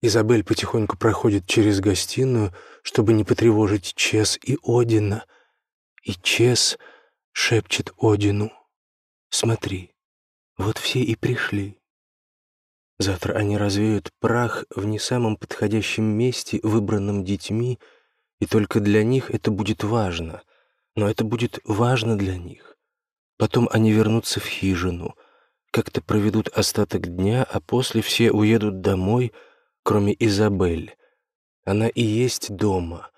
Изабель потихоньку проходит через гостиную, чтобы не потревожить Чес и Одина. И Чес шепчет Одину. «Смотри, вот все и пришли». Завтра они развеют прах в не самом подходящем месте, выбранном детьми, и только для них это будет важно. Но это будет важно для них. Потом они вернутся в хижину, как-то проведут остаток дня, а после все уедут домой, кроме Изабель. Она и есть дома.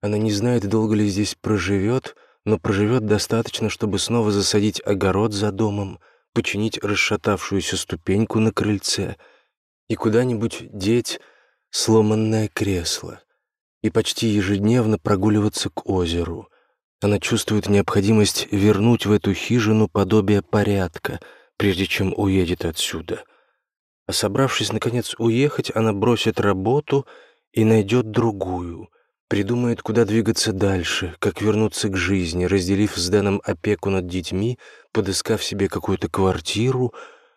Она не знает, долго ли здесь проживет, но проживет достаточно, чтобы снова засадить огород за домом, починить расшатавшуюся ступеньку на крыльце и куда-нибудь деть сломанное кресло и почти ежедневно прогуливаться к озеру. Она чувствует необходимость вернуть в эту хижину подобие порядка, прежде чем уедет отсюда. А собравшись, наконец, уехать, она бросит работу и найдет другую, придумает, куда двигаться дальше, как вернуться к жизни, разделив с Дэном опеку над детьми, подыскав себе какую-то квартиру,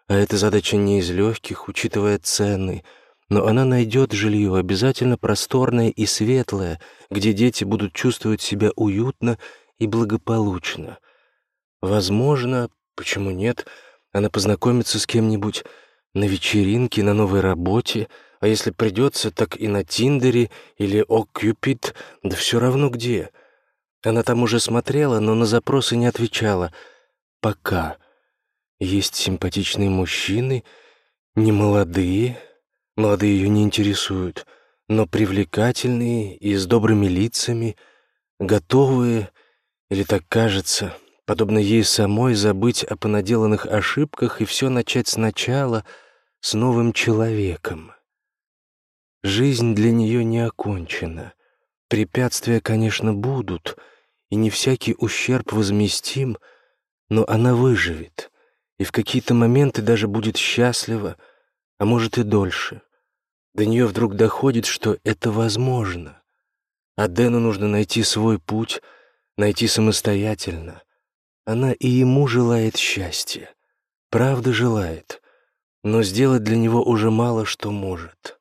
а эта задача не из легких, учитывая цены — но она найдет жилье, обязательно просторное и светлое, где дети будут чувствовать себя уютно и благополучно. Возможно, почему нет, она познакомится с кем-нибудь на вечеринке, на новой работе, а если придется, так и на Тиндере или Оккюпит, да все равно где. Она там уже смотрела, но на запросы не отвечала. Пока. Есть симпатичные мужчины, немолодые, Молодые ее не интересуют, но привлекательные и с добрыми лицами, готовые, или так кажется, подобно ей самой, забыть о понаделанных ошибках и все начать сначала с новым человеком. Жизнь для нее не окончена. Препятствия, конечно, будут, и не всякий ущерб возместим, но она выживет, и в какие-то моменты даже будет счастлива, а может и дольше. До нее вдруг доходит, что это возможно. А Дэну нужно найти свой путь, найти самостоятельно. Она и ему желает счастья. Правда желает, но сделать для него уже мало что может.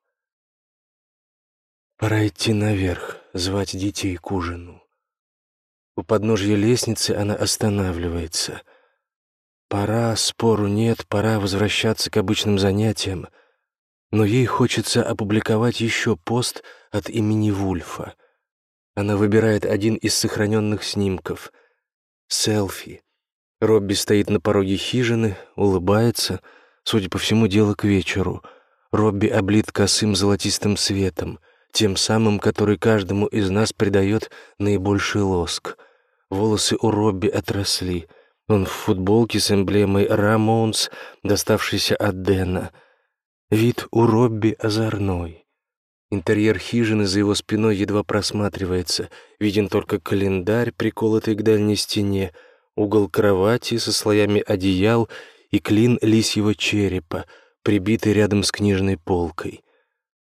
Пора идти наверх, звать детей к ужину. У подножья лестницы она останавливается. Пора, спору нет, пора возвращаться к обычным занятиям — но ей хочется опубликовать еще пост от имени Вульфа. Она выбирает один из сохраненных снимков. Селфи. Робби стоит на пороге хижины, улыбается. Судя по всему, дело к вечеру. Робби облит косым золотистым светом, тем самым, который каждому из нас придает наибольший лоск. Волосы у Робби отросли. Он в футболке с эмблемой «Рамоунс», доставшейся от Дэна — Вид у Робби озорной. Интерьер хижины за его спиной едва просматривается. Виден только календарь, приколотый к дальней стене, угол кровати со слоями одеял и клин лисьего черепа, прибитый рядом с книжной полкой.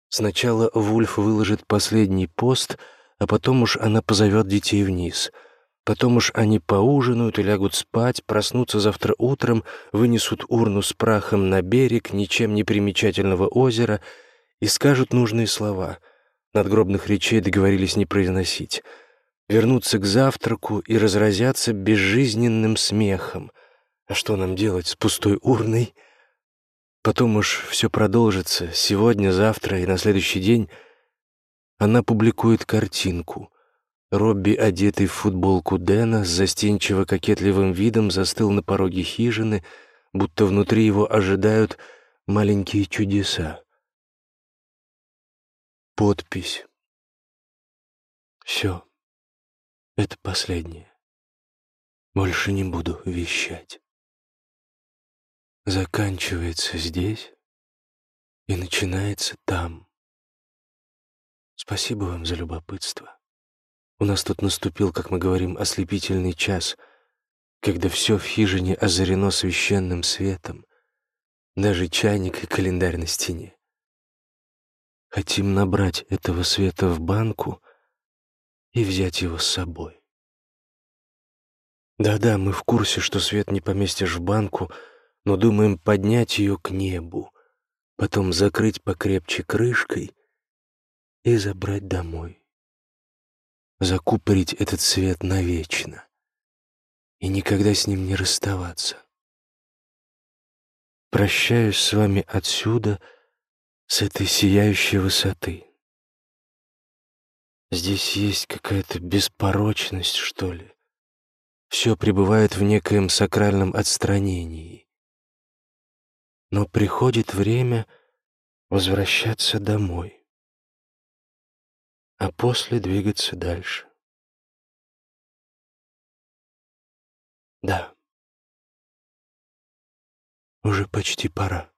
Сначала Вульф выложит последний пост, а потом уж она позовет детей вниз — Потом уж они поужинают и лягут спать, проснутся завтра утром, вынесут урну с прахом на берег ничем не примечательного озера и скажут нужные слова. Надгробных речей договорились не произносить. Вернуться к завтраку и разразятся безжизненным смехом. А что нам делать с пустой урной? Потом уж все продолжится. Сегодня, завтра и на следующий день она публикует картинку — Робби, одетый в футболку Дэна, с застенчиво кокетливым видом застыл на пороге хижины, будто внутри его ожидают маленькие чудеса. Подпись. Все. Это последнее. Больше не буду вещать. Заканчивается здесь и начинается там. Спасибо вам за любопытство. У нас тут наступил, как мы говорим, ослепительный час, когда все в хижине озарено священным светом, даже чайник и календарь на стене. Хотим набрать этого света в банку и взять его с собой. Да-да, мы в курсе, что свет не поместишь в банку, но думаем поднять ее к небу, потом закрыть покрепче крышкой и забрать домой. Закупорить этот свет навечно и никогда с ним не расставаться. Прощаюсь с вами отсюда, с этой сияющей высоты. Здесь есть какая-то беспорочность, что ли. Все пребывает в некоем сакральном отстранении. Но приходит время возвращаться домой, а после двигаться дальше. Да. Уже почти пора.